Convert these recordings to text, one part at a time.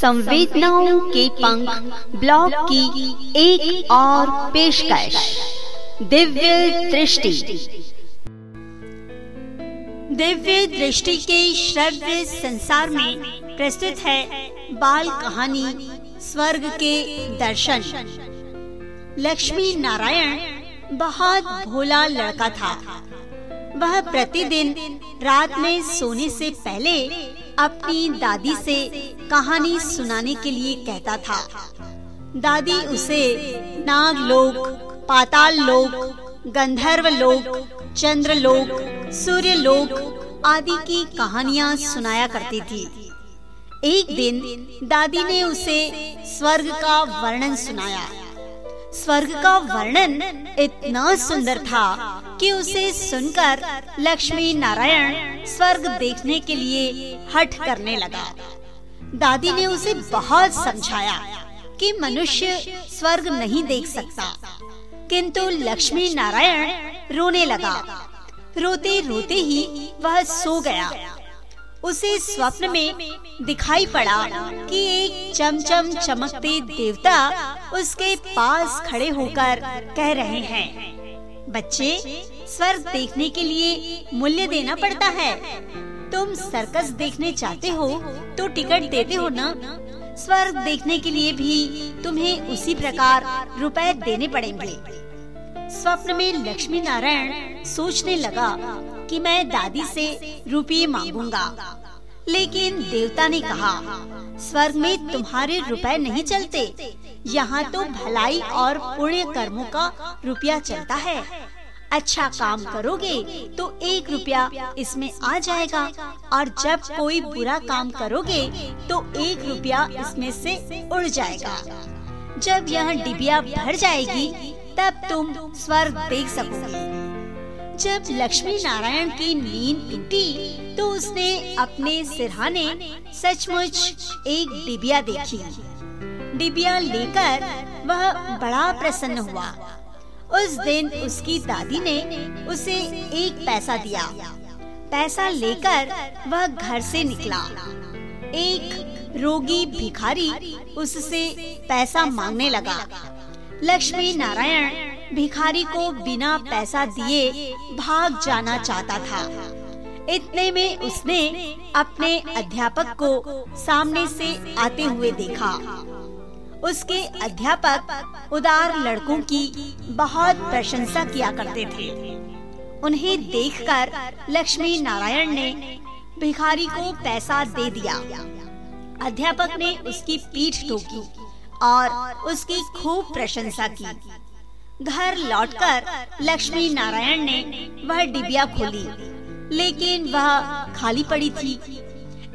संवेदनाओं के पंख ब्लॉग की एक और पेशकश। दिव्य दृष्टि। दिव्य दृष्टि के श्रव्य संसार में प्रस्तुत है बाल कहानी स्वर्ग के दर्शन। लक्ष्मी नारायण बहुत भोला लड़का था। वह प्रतिदिन रात में सोने से पहले अपनी दादी से कहानी सुनाने के लिए कहता था। दादी उसे नाग लोक, पाताल लोक, गंधर्व लोक, चंद्र लोक, सूर्य लोक आदि की कहानियाँ सुनाया करती थी। एक दिन दादी ने उसे स्वर्ग का वर्णन सुनाया। स्वर्ग का वर्णन इतना सुंदर था कि उसे सुनकर लक्ष्मी नारायण स्वर्ग देखने के लिए हट करने लगा। दादी ने उसे बहुत समझाया कि मनुष्य स्वर्ग नहीं देख सकता। किंतु लक्ष्मी नारायण रोने लगा। रोते रोते ही वह सो गया। उसे स्वप्न में दिखाई पड़ा कि एक चमचम चमकते देवता उसके पास खड़े होकर कह रहे हैं, बच्चे स्वर्ग देखने के लिए मूल्य देना पड़ता है। तुम सर्कस देखने चाहते हो तो टिकट देते हो ना? स्वर्ग देखने के लिए भी तुम्हें उसी प्रकार रुपए देने पड़ेंगे। स्वप्न में लक्ष्मी नारायण सोचने लगा कि मैं दादी से रुपये मांगूँगा। लेकिन देवता ने कहा, स्वर्ग में तुम्हारे रुपए नहीं चलते। यहाँ तो भलाई और पुण्य कर्मों का रुपया चलता है। अच्छा काम करोगे तो एक रुपया इसमें आ जाएगा। और जब कोई बुरा काम करोगे तो एक रुपया इसमें से उड़ जाएगा। जब यह डिबिया भर जाएगी, तब तुम स्वर्ग देख सकोगे। जब लक्ष्मी नारायण की नींद टूटी तो उसने अपने सिरहाने सचमुच एक डिबिया देखी। डिबिया लेकर वह बड़ा प्रसन्न हुआ। उस दिन उसकी दादी ने उसे एक पैसा दिया। पैसा लेकर वह घर से निकला। एक रोगी भिखारी उससे पैसा मांगने लगा। लक्ष्मी नारायण भिखारी को बिना पैसा दिए भाग जाना चाहता था। इतने में उसने अपने अध्यापक को सामने से आते हुए देखा। उसके अध्यापक उदार लड़कों की बहुत प्रशंसा किया करते थे। उन्हें देखकर लक्ष्मी नारायण ने भिखारी को पैसा दे दिया। अध्यापक ने उसकी पीठ ठोकी और उसकी खूब प्रशंसा की। घर लौटकर लक्ष्मी नारायण ने वह डिबिया खोली, लेकिन वह खाली पड़ी थी।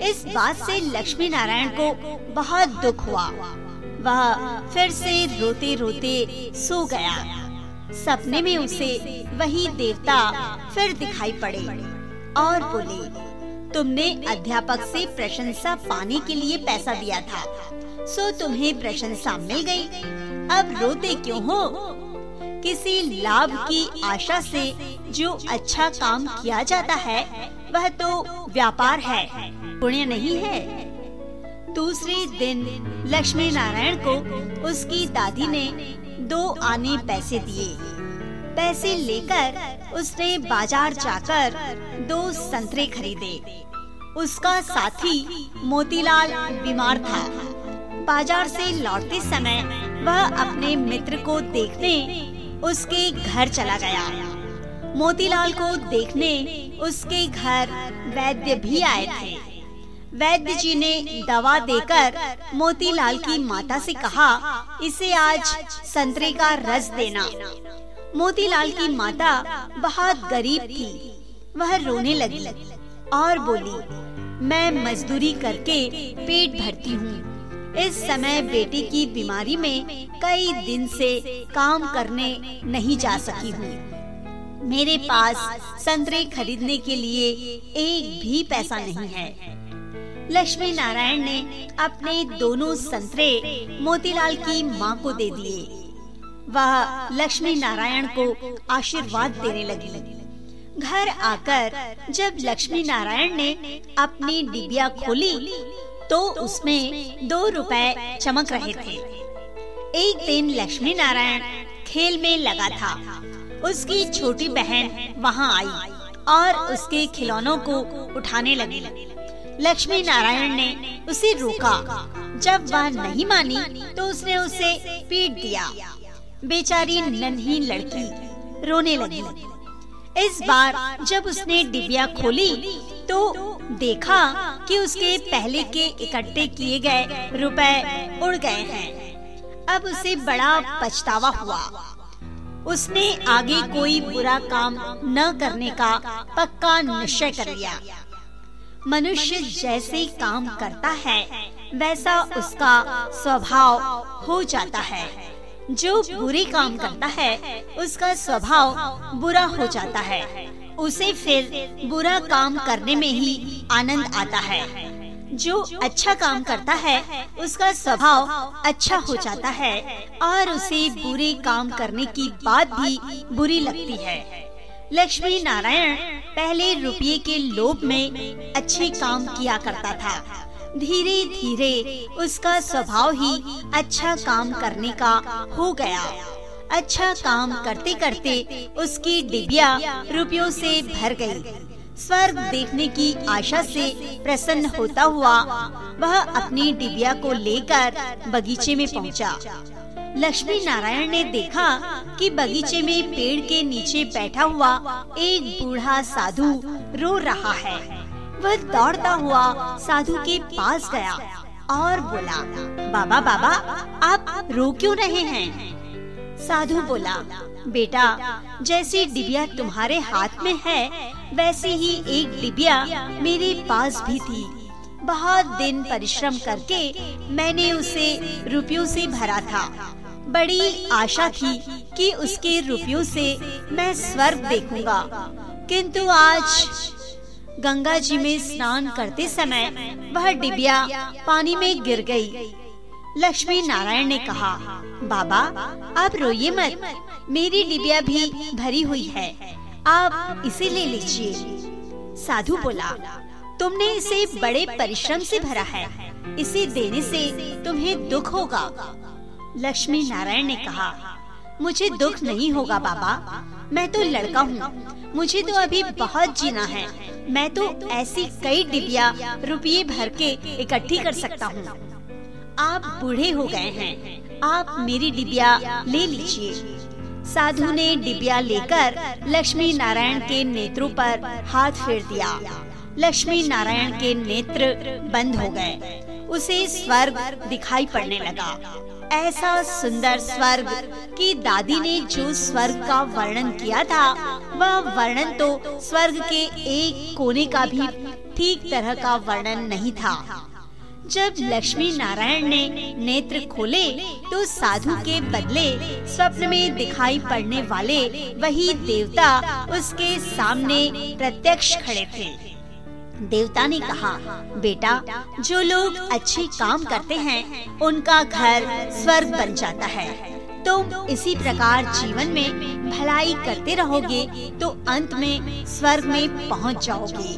इस बात से लक्ष्मी नारायण को बहुत दुख हुआ। वह फिर से रोते रोते सो गया। सपने में उसे वही देवता फिर दिखाई पड़े और बोले, तुमने अध्यापक से प्रशंसा पाने के लिए पैसा दिया था, सो तुम्हें प्रशंसा मिल गई। अब रोते क्यों हो? किसी लाभ की आशा से जो अच्छा काम किया जाता है, वह तो व्यापार है, पुण्य नहीं है। दूसरे दिन लक्ष्मी नारायण को उसकी दादी ने दो आने पैसे दिए। पैसे लेकर उसने बाज़ार जाकर दो संतरे खरीदे। उसका साथी मोतीलाल बीमार था। बाज़ार से लौटते समय वह अपने मित्र को देखने उसके घर चला गया। मोतीलाल को देखने उसके घर वैद्य भी आए थे। वैद्य जी ने दवा देकर मोतीलाल की माता से कहा, इसे आज संतरे का रस देना। मोतीलाल की माता बहुत गरीब थी। वह रोने लगी और बोली, मैं मजदूरी करके पेट भरती हूँ। इस समय बेटी की बीमारी में कई दिन से काम करने नहीं जा सकी हूँ। मेरे पास संतरे खरीदने के लिए एक भी पैसा नहीं है। लक्ष्मी नारायण ने अपने दोनों संतरे मोतीलाल की माँ को दे दिए। वह लक्ष्मी नारायण को आशीर्वाद देने लगी। घर आकर जब लक्ष्मी नारायण ने अपनी डिबिया खोली तो उसमें दो रुपए चमक रहे थे। एक दिन लक्ष्मी नारायण खेल में लगा था। उसकी छोटी बहन वहाँ आई और उसके खिलौनों को उठाने लगी। लक्ष्मी नारायण ने उसे रोका। जब वह नहीं मानी तो उसने उसे पीट दिया। बेचारी नन्ही लड़की रोने लगी। इस बार जब उसने डिबिया खोली तो देखा कि उसके पहले के इकट्ठे किए गए रुपए उड़ गए हैं। अब उसे बड़ा पछतावा हुआ। उसने आगे कोई बुरा काम न करने का पक्का निश्चय कर लिया। मनुष्य जैसे काम करता है, वैसा उसका स्वभाव हो जाता है। जो बुरे काम करता है, उसका स्वभाव बुरा हो जाता है। उसे फिर बुरा काम करने में ही आनंद आता है। जो अच्छा काम करता है, उसका स्वभाव अच्छा हो जाता है और उसे बुरे काम करने की बात भी बुरी लगती है। लक्ष्मी नारायण पहले रुपये के लोभ में अच्छे काम किया करता था धीरे धीरे उसका स्वभाव ही अच्छा काम करने का हो गया अच्छा काम करते करते उसकी डिबिया रुपयों से भर गई। स्वर्ग देखने की आशा से प्रसन्न होता हुआ वह अपनी डिबिया को लेकर बगीचे में पहुँचा। लक्ष्मी नारायण ने देखा कि बगीचे में पेड़ के नीचे बैठा हुआ एक बूढ़ा साधु रो रहा है। वह दौड़ता हुआ साधु के पास गया और बोला, बाबा बाबा, आप रो क्यों रहे हैं? साधु बोला, बेटा, जैसी डिबिया तुम्हारे हाथ में है, वैसे ही एक डिबिया मेरे पास भी थी। बहुत दिन परिश्रम करके मैंने उसे रुपयों से भरा था। बड़ी आशा थी कि उसके रुपयों से मैं स्वर्ग देखूँगा। किंतु आज गंगा जी में स्नान करते समय वह डिबिया पानी में गिर गई। लक्ष्मी नारायण ने कहा, बाबा, आप रोइए मत। मेरी डिबिया भी भरी हुई है। आप इसे ले लीजिए। साधु बोला, तुमने इसे बड़े परिश्रम से भरा है। इसे देने से तुम्हें दुख होगा। लक्ष्मी नारायण ने कहा मुझे दुख नहीं होगा बाबा। मैं तो लड़का हूँ। मुझे तो अभी बहुत जीना है। मैं तो ऐसी कई डिबिया रुपये भर के इकट्ठी कर सकता हूँ। आप बूढ़े हो गए हैं आप मेरी डिबिया ले लीजिए। साधु ने डिबिया लेकर लक्ष्मी नारायण के नेत्रों पर हाथ फेर दिया। लक्ष्मी नारायण के नेत्र बंद हो गए। उसे स्वर्ग दिखाई पड़ने लगा। ऐसा सुंदर स्वर्ग कि दादी ने जो स्वर्ग का वर्णन किया था, वह वर्णन तो स्वर्ग के एक कोने का भी ठीक तरह का वर्णन नहीं था। जब लक्ष्मी नारायण ने नेत्र खोले तो साधु के बदले स्वप्न में दिखाई पड़ने वाले वही देवता उसके सामने प्रत्यक्ष खड़े थे। देवता ने कहा, बेटा, जो लोग अच्छे काम करते हैं, उनका घर स्वर्ग बन जाता है। तुम तो इसी प्रकार जीवन में भलाई करते रहोगे तो अंत में स्वर्ग में पहुँच जाओगे।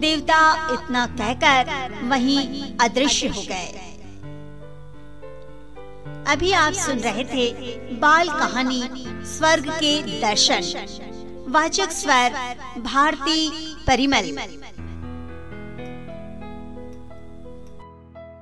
देवता इतना कहकर वहीं अदृश्य हो गए। अभी आप सुन रहे थे बाल कहानी स्वर्ग के दर्शन। वाचक स्वर, भारती परिमल।